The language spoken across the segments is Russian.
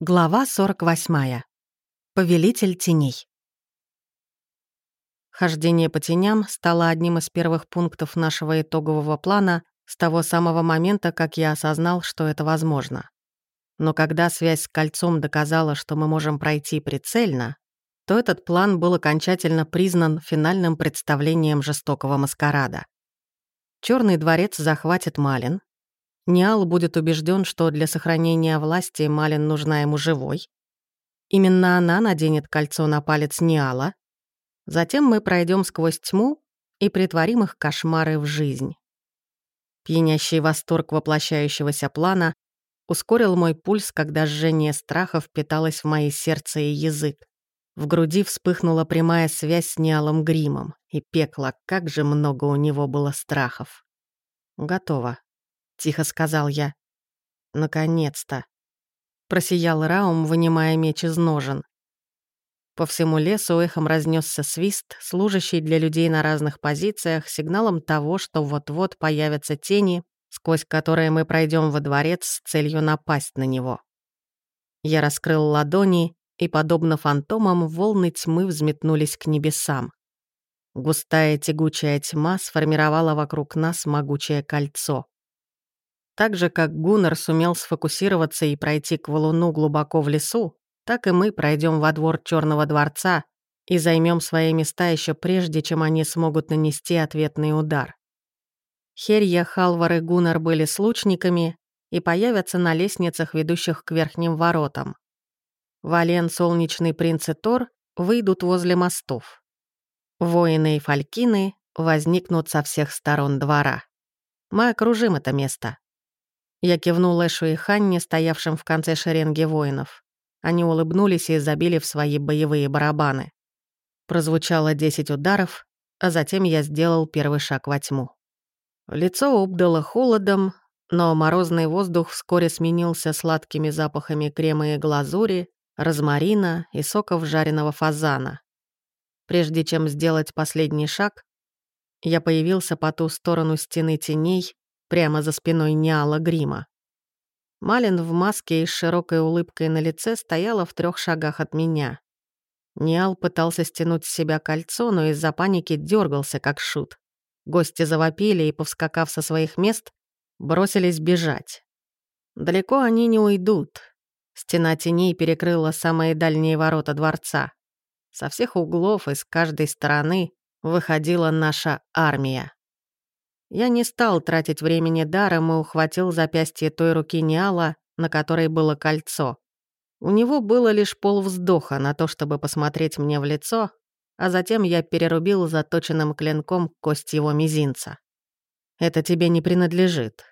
Глава 48. Повелитель теней. Хождение по теням стало одним из первых пунктов нашего итогового плана с того самого момента, как я осознал, что это возможно. Но когда связь с кольцом доказала, что мы можем пройти прицельно, то этот план был окончательно признан финальным представлением жестокого маскарада. Черный дворец захватит Малин, Ниал будет убежден, что для сохранения власти Малин нужна ему живой. Именно она наденет кольцо на палец Ниала. Затем мы пройдем сквозь тьму и притворим их кошмары в жизнь. Пьянящий восторг воплощающегося плана ускорил мой пульс, когда жжение страха впиталось в мои сердце и язык. В груди вспыхнула прямая связь с Ниалом Гримом, и пекло, как же много у него было страхов. Готово. — тихо сказал я. «Наконец-то!» Просиял Раум, вынимая меч из ножен. По всему лесу эхом разнесся свист, служащий для людей на разных позициях, сигналом того, что вот-вот появятся тени, сквозь которые мы пройдем во дворец с целью напасть на него. Я раскрыл ладони, и, подобно фантомам, волны тьмы взметнулись к небесам. Густая тягучая тьма сформировала вокруг нас могучее кольцо. Так же, как Гуннар сумел сфокусироваться и пройти к валуну глубоко в лесу, так и мы пройдем во двор Черного дворца и займем свои места еще прежде, чем они смогут нанести ответный удар. Херья, Халвар и Гуннар были с лучниками и появятся на лестницах, ведущих к верхним воротам. Вален, Солнечный принц и Тор выйдут возле мостов. Воины и фалькины возникнут со всех сторон двора. Мы окружим это место. Я кивнул Эшу и Ханне, стоявшим в конце шеренги воинов. Они улыбнулись и забили в свои боевые барабаны. Прозвучало десять ударов, а затем я сделал первый шаг во тьму. Лицо обдало холодом, но морозный воздух вскоре сменился сладкими запахами крема и глазури, розмарина и соков жареного фазана. Прежде чем сделать последний шаг, я появился по ту сторону стены теней, прямо за спиной Ниала Грима. Малин в маске и с широкой улыбкой на лице стояла в трех шагах от меня. Ниал пытался стянуть с себя кольцо, но из-за паники дергался, как шут. Гости завопили и, повскакав со своих мест, бросились бежать. Далеко они не уйдут. Стена теней перекрыла самые дальние ворота дворца. Со всех углов и с каждой стороны выходила наша армия. Я не стал тратить времени даром и ухватил запястье той руки Ниала, на которой было кольцо. У него было лишь полвздоха на то, чтобы посмотреть мне в лицо, а затем я перерубил заточенным клинком кость его мизинца. «Это тебе не принадлежит».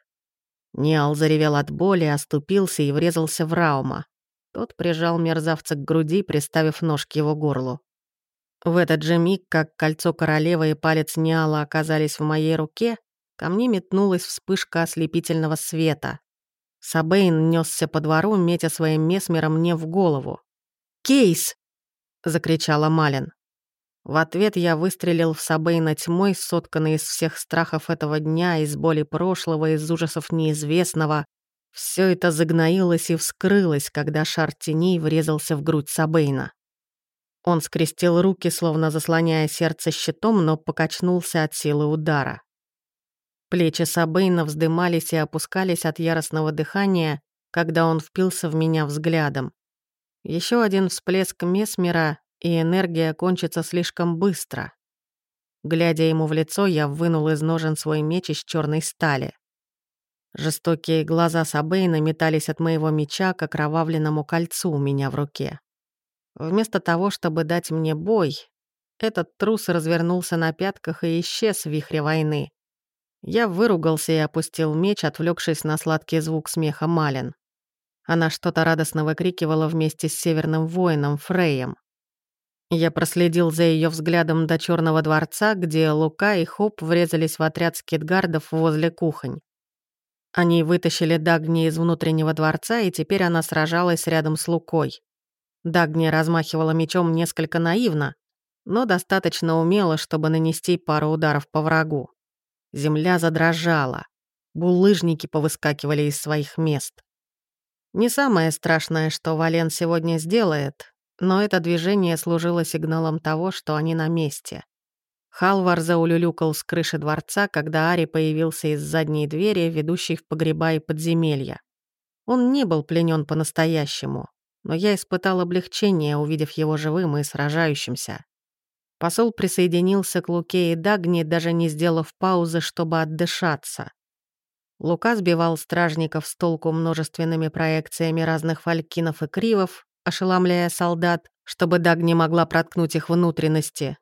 Ниал заревел от боли, оступился и врезался в Раума. Тот прижал мерзавца к груди, приставив нож к его горлу. В этот же миг, как кольцо королевы и палец Ниала оказались в моей руке, ко мне метнулась вспышка ослепительного света. Сабейн несся по двору, метя своим месмером мне в голову. «Кейс!» — закричала Малин. В ответ я выстрелил в Сабейна тьмой, сотканной из всех страхов этого дня, из боли прошлого, из ужасов неизвестного. Все это загноилось и вскрылось, когда шар теней врезался в грудь Сабейна. Он скрестил руки, словно заслоняя сердце щитом, но покачнулся от силы удара. Плечи Сабейна вздымались и опускались от яростного дыхания, когда он впился в меня взглядом. Еще один всплеск Месмера, и энергия кончится слишком быстро. Глядя ему в лицо, я вынул из ножен свой меч из черной стали. Жестокие глаза Сабейна метались от моего меча к окровавленному кольцу у меня в руке. Вместо того, чтобы дать мне бой, этот трус развернулся на пятках и исчез в вихре войны. Я выругался и опустил меч, отвлекшись на сладкий звук смеха Малин. Она что-то радостно выкрикивала вместе с северным воином Фреем. Я проследил за ее взглядом до Черного дворца, где Лука и Хоп врезались в отряд скитгардов возле кухонь. Они вытащили Дагни из внутреннего дворца, и теперь она сражалась рядом с Лукой. Дагни размахивала мечом несколько наивно, но достаточно умело, чтобы нанести пару ударов по врагу. Земля задрожала. Булыжники повыскакивали из своих мест. Не самое страшное, что Вален сегодня сделает, но это движение служило сигналом того, что они на месте. Халвар заулюлюкал с крыши дворца, когда Ари появился из задней двери, ведущей в погреба и подземелья. Он не был пленен по-настоящему, но я испытал облегчение, увидев его живым и сражающимся. Посол присоединился к Луке и Дагни, даже не сделав паузы, чтобы отдышаться. Лука сбивал стражников с толку множественными проекциями разных фалькинов и кривов, ошеломляя солдат, чтобы Дагни могла проткнуть их внутренности,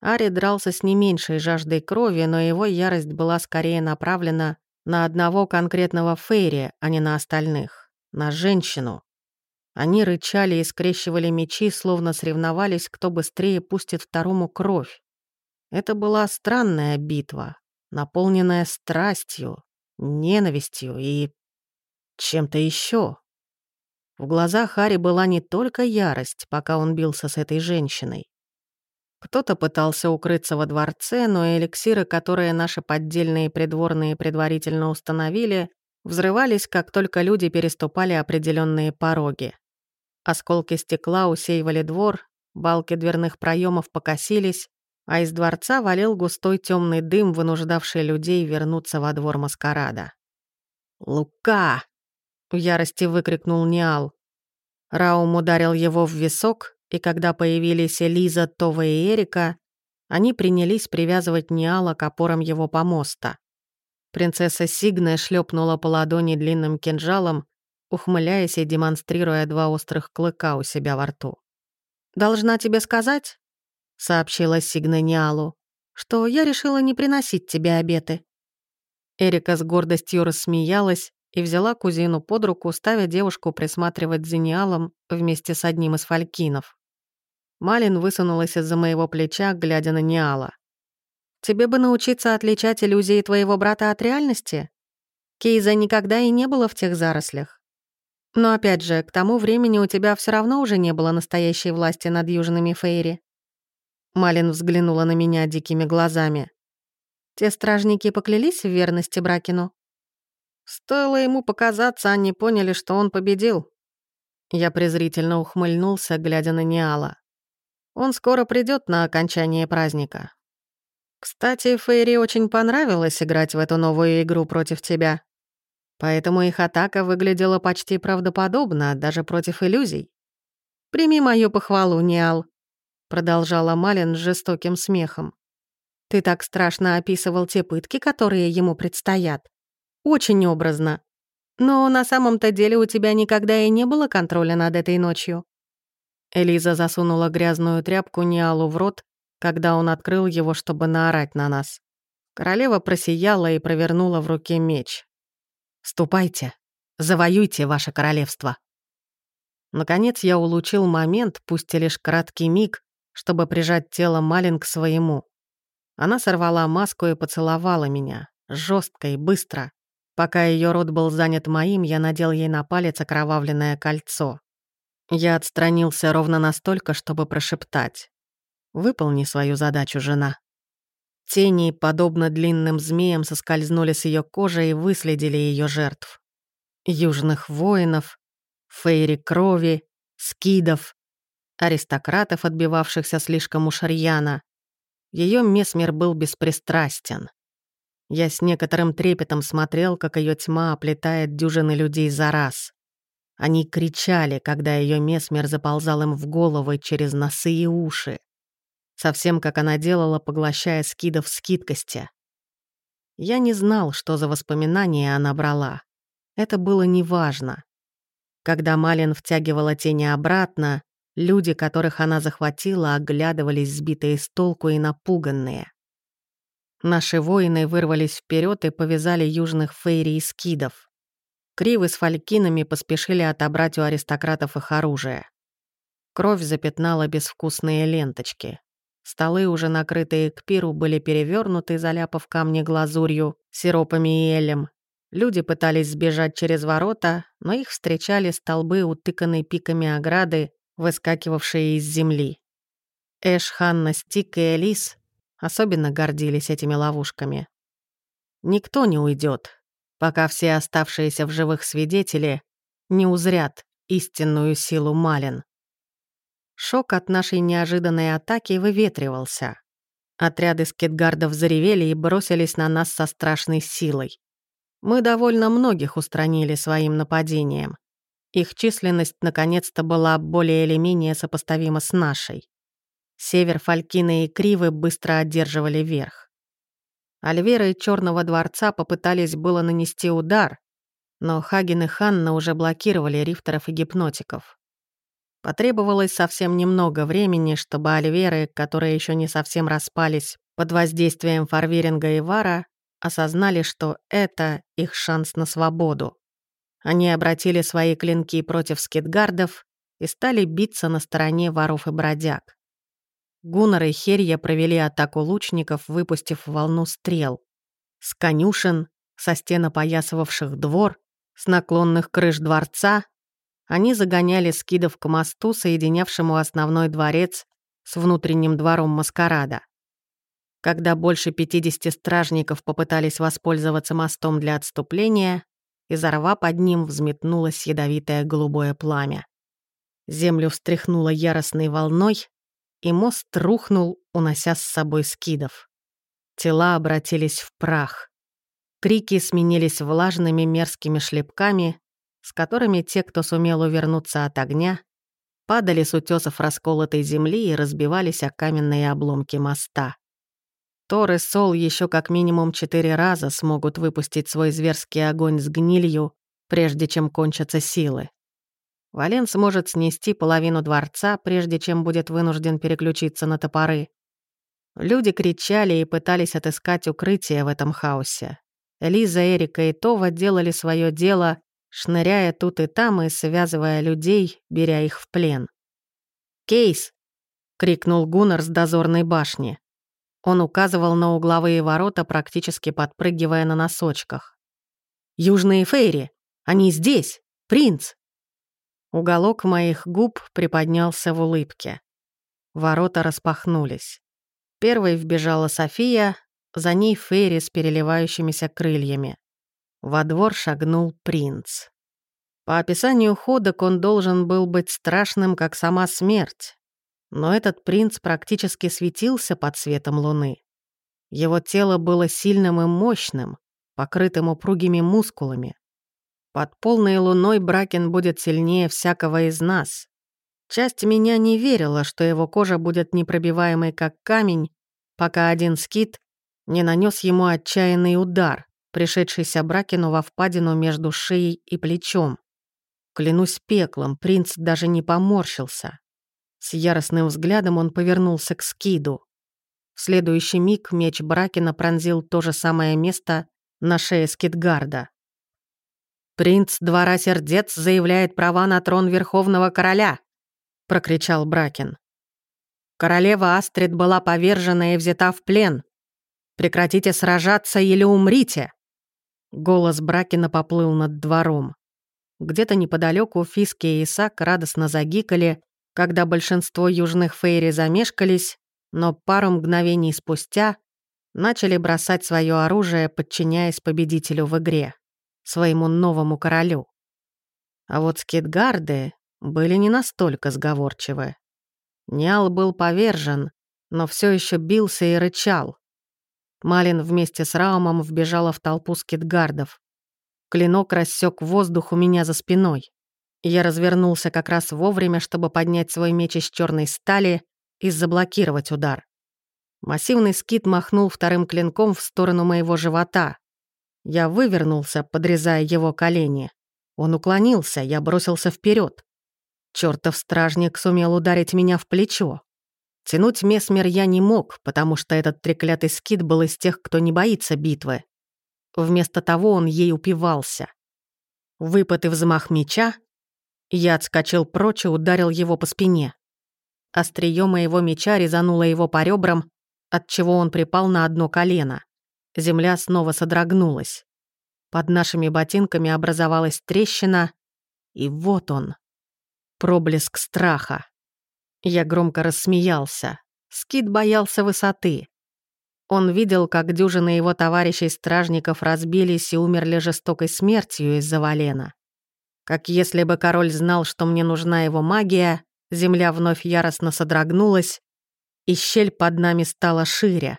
Ари дрался с не меньшей жаждой крови, но его ярость была скорее направлена на одного конкретного Фейри, а не на остальных. На женщину. Они рычали и скрещивали мечи, словно соревновались, кто быстрее пустит второму кровь. Это была странная битва, наполненная страстью, ненавистью и чем-то еще. В глазах Хари была не только ярость, пока он бился с этой женщиной. Кто-то пытался укрыться во дворце, но эликсиры, которые наши поддельные придворные предварительно установили, взрывались, как только люди переступали определенные пороги. Осколки стекла усеивали двор, балки дверных проемов покосились, а из дворца валил густой темный дым, вынуждавший людей вернуться во двор маскарада. «Лука!» — в ярости выкрикнул Ниал. Раум ударил его в висок, и когда появились Элиза, Това и Эрика, они принялись привязывать Ниала к опорам его помоста. Принцесса Сигна шлепнула по ладони длинным кинжалом, ухмыляясь и демонстрируя два острых клыка у себя во рту. «Должна тебе сказать», — сообщила Сигна Ниалу, «что я решила не приносить тебе обеты». Эрика с гордостью рассмеялась и взяла кузину под руку, ставя девушку присматривать за Ниалом вместе с одним из фалькинов. Малин высунулась из-за моего плеча, глядя на Ниала. «Тебе бы научиться отличать иллюзии твоего брата от реальности? Кейза никогда и не было в тех зарослях. Но опять же, к тому времени у тебя все равно уже не было настоящей власти над южными Фейри». Малин взглянула на меня дикими глазами. «Те стражники поклялись в верности Бракину?» Стоило ему показаться, они поняли, что он победил. Я презрительно ухмыльнулся, глядя на Ниала. Он скоро придет на окончание праздника. Кстати, Фейри очень понравилось играть в эту новую игру против тебя. Поэтому их атака выглядела почти правдоподобно, даже против иллюзий. «Прими мою похвалу, Ниал», — продолжала Малин с жестоким смехом. «Ты так страшно описывал те пытки, которые ему предстоят. Очень образно. Но на самом-то деле у тебя никогда и не было контроля над этой ночью. Элиза засунула грязную тряпку Ниалу в рот, когда он открыл его, чтобы наорать на нас. Королева просияла и провернула в руке меч. «Ступайте, завоюйте ваше королевство». Наконец я улучил момент, пусть и лишь краткий миг, чтобы прижать тело Малин к своему. Она сорвала маску и поцеловала меня, жестко и быстро. Пока ее рот был занят моим, я надел ей на палец окровавленное кольцо. Я отстранился ровно настолько, чтобы прошептать. «Выполни свою задачу, жена». Тени, подобно длинным змеям, соскользнули с ее кожи и выследили ее жертв. Южных воинов, фейри крови, скидов, аристократов, отбивавшихся слишком уж рьяно. Ее месмер был беспристрастен. Я с некоторым трепетом смотрел, как ее тьма оплетает дюжины людей за раз. Они кричали, когда ее месмер заползал им в головы через носы и уши. Совсем как она делала, поглощая скидов скидкости. Я не знал, что за воспоминания она брала. Это было неважно. Когда Малин втягивала тени обратно, люди, которых она захватила, оглядывались сбитые с толку и напуганные. Наши воины вырвались вперед и повязали южных фейри и скидов. Кривы с фалькинами поспешили отобрать у аристократов их оружие. Кровь запятнала безвкусные ленточки. Столы, уже накрытые к пиру, были перевернуты, заляпав камни глазурью, сиропами и элем. Люди пытались сбежать через ворота, но их встречали столбы, утыканные пиками ограды, выскакивавшие из земли. Эш, Ханна, Стик и Элис особенно гордились этими ловушками. Никто не уйдет, пока все оставшиеся в живых свидетели не узрят истинную силу Малин. Шок от нашей неожиданной атаки выветривался. Отряды скетгардов заревели и бросились на нас со страшной силой. Мы довольно многих устранили своим нападением. Их численность наконец-то была более или менее сопоставима с нашей. Север Фалькины и Кривы быстро одерживали верх. Альвера и Черного дворца попытались было нанести удар, но Хаген и Ханна уже блокировали рифтеров и гипнотиков. Потребовалось совсем немного времени, чтобы альверы, которые еще не совсем распались под воздействием Фарверинга и Вара, осознали, что это их шанс на свободу. Они обратили свои клинки против скитгардов и стали биться на стороне воров и бродяг. Гуннар и Херья провели атаку лучников, выпустив волну стрел. С конюшен, со стен опоясывавших двор, с наклонных крыш дворца они загоняли скидов к мосту, соединявшему основной дворец с внутренним двором маскарада. Когда больше 50 стражников попытались воспользоваться мостом для отступления, из рва под ним взметнулось ядовитое голубое пламя. Землю встряхнуло яростной волной, и мост рухнул, унося с собой скидов. Тела обратились в прах. Крики сменились влажными мерзкими шлепками, с которыми те, кто сумел увернуться от огня, падали с утесов расколотой земли и разбивались о каменные обломки моста. Тор и Сол еще как минимум четыре раза смогут выпустить свой зверский огонь с гнилью, прежде чем кончатся силы. Вален сможет снести половину дворца, прежде чем будет вынужден переключиться на топоры. Люди кричали и пытались отыскать укрытие в этом хаосе. Лиза, Эрика и Това делали свое дело, шныряя тут и там и связывая людей, беря их в плен. «Кейс!» — крикнул Гуннар с дозорной башни. Он указывал на угловые ворота, практически подпрыгивая на носочках. «Южные фейри! Они здесь! Принц!» Уголок моих губ приподнялся в улыбке. Ворота распахнулись. Первой вбежала София, за ней Фейри с переливающимися крыльями. Во двор шагнул принц. По описанию ходок он должен был быть страшным, как сама смерть. Но этот принц практически светился под светом луны. Его тело было сильным и мощным, покрытым упругими мускулами. Под полной луной Бракен будет сильнее всякого из нас. Часть меня не верила, что его кожа будет непробиваемой, как камень, пока один скит не нанес ему отчаянный удар пришедшийся Бракину во впадину между шеей и плечом. Клянусь пеклом, принц даже не поморщился. С яростным взглядом он повернулся к скиду. В следующий миг меч Бракина пронзил то же самое место на шее Скидгарда. «Принц Двора Сердец заявляет права на трон Верховного Короля!» — прокричал Бракин. «Королева Астрид была повержена и взята в плен. Прекратите сражаться или умрите!» Голос Бракина поплыл над двором. Где-то неподалеку Фиски и Исаак радостно загикали, когда большинство южных фейри замешкались, но пару мгновений спустя начали бросать свое оружие, подчиняясь победителю в игре, своему новому королю. А вот скитгарды были не настолько сговорчивы. Ниал был повержен, но все еще бился и рычал, Малин вместе с Раумом вбежала в толпу скитгардов. Клинок рассек воздух у меня за спиной. Я развернулся как раз вовремя, чтобы поднять свой меч из черной стали и заблокировать удар. Массивный скит махнул вторым клинком в сторону моего живота. Я вывернулся, подрезая его колени. Он уклонился, я бросился вперед. Чертов стражник сумел ударить меня в плечо. Тянуть месмер я не мог, потому что этот треклятый скит был из тех, кто не боится битвы. Вместо того он ей упивался. Выпад и взмах меча, я отскочил прочь и ударил его по спине. Остриё моего меча резануло его по ребрам, отчего он припал на одно колено. Земля снова содрогнулась. Под нашими ботинками образовалась трещина, и вот он. Проблеск страха. Я громко рассмеялся. Скит боялся высоты. Он видел, как дюжины его товарищей-стражников разбились и умерли жестокой смертью из-за Валена. Как если бы король знал, что мне нужна его магия, земля вновь яростно содрогнулась, и щель под нами стала шире.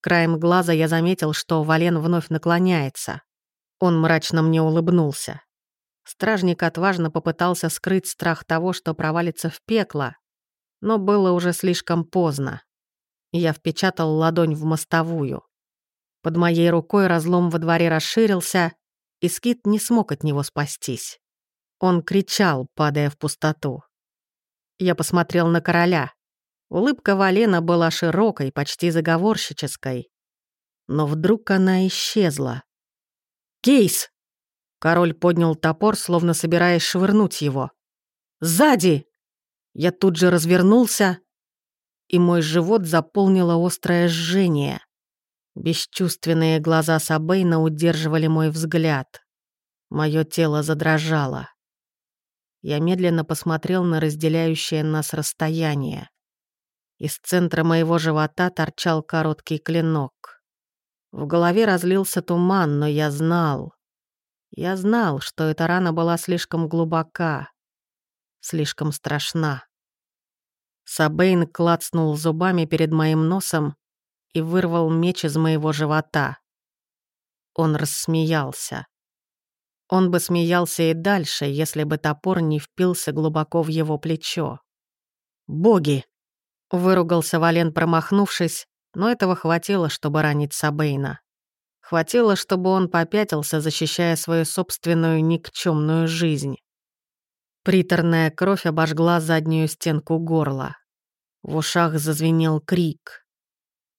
Краем глаза я заметил, что Вален вновь наклоняется. Он мрачно мне улыбнулся. Стражник отважно попытался скрыть страх того, что провалится в пекло, но было уже слишком поздно. Я впечатал ладонь в мостовую. Под моей рукой разлом во дворе расширился, и скит не смог от него спастись. Он кричал, падая в пустоту. Я посмотрел на короля. Улыбка Валена была широкой, почти заговорщической. Но вдруг она исчезла. «Кейс!» Король поднял топор, словно собираясь швырнуть его. «Сзади!» Я тут же развернулся, и мой живот заполнило острое жжение. Бесчувственные глаза Сабейна удерживали мой взгляд. Мое тело задрожало. Я медленно посмотрел на разделяющее нас расстояние. Из центра моего живота торчал короткий клинок. В голове разлился туман, но я знал. Я знал, что эта рана была слишком глубока, слишком страшна. Сабейн клацнул зубами перед моим носом и вырвал меч из моего живота. Он рассмеялся. Он бы смеялся и дальше, если бы топор не впился глубоко в его плечо. «Боги!» — выругался Вален, промахнувшись, но этого хватило, чтобы ранить Сабейна. Хватило, чтобы он попятился, защищая свою собственную никчемную жизнь. Приторная кровь обожгла заднюю стенку горла. В ушах зазвенел крик.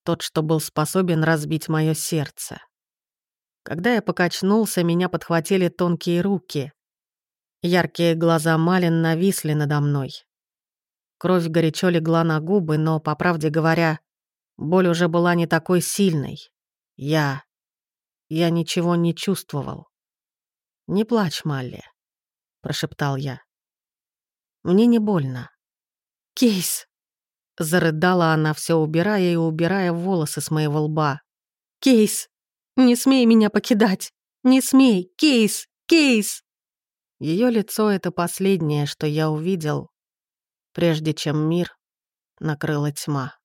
Тот, что был способен разбить мое сердце. Когда я покачнулся, меня подхватили тонкие руки. Яркие глаза Малин нависли надо мной. Кровь горячо легла на губы, но, по правде говоря, боль уже была не такой сильной. Я... я ничего не чувствовал. «Не плачь, Малли», — прошептал я. «Мне не больно». «Кейс!» — зарыдала она, все убирая и убирая волосы с моего лба. «Кейс!» Не смей меня покидать! Не смей! Кейс! Кейс!» Ее лицо — это последнее, что я увидел, прежде чем мир накрыла тьма.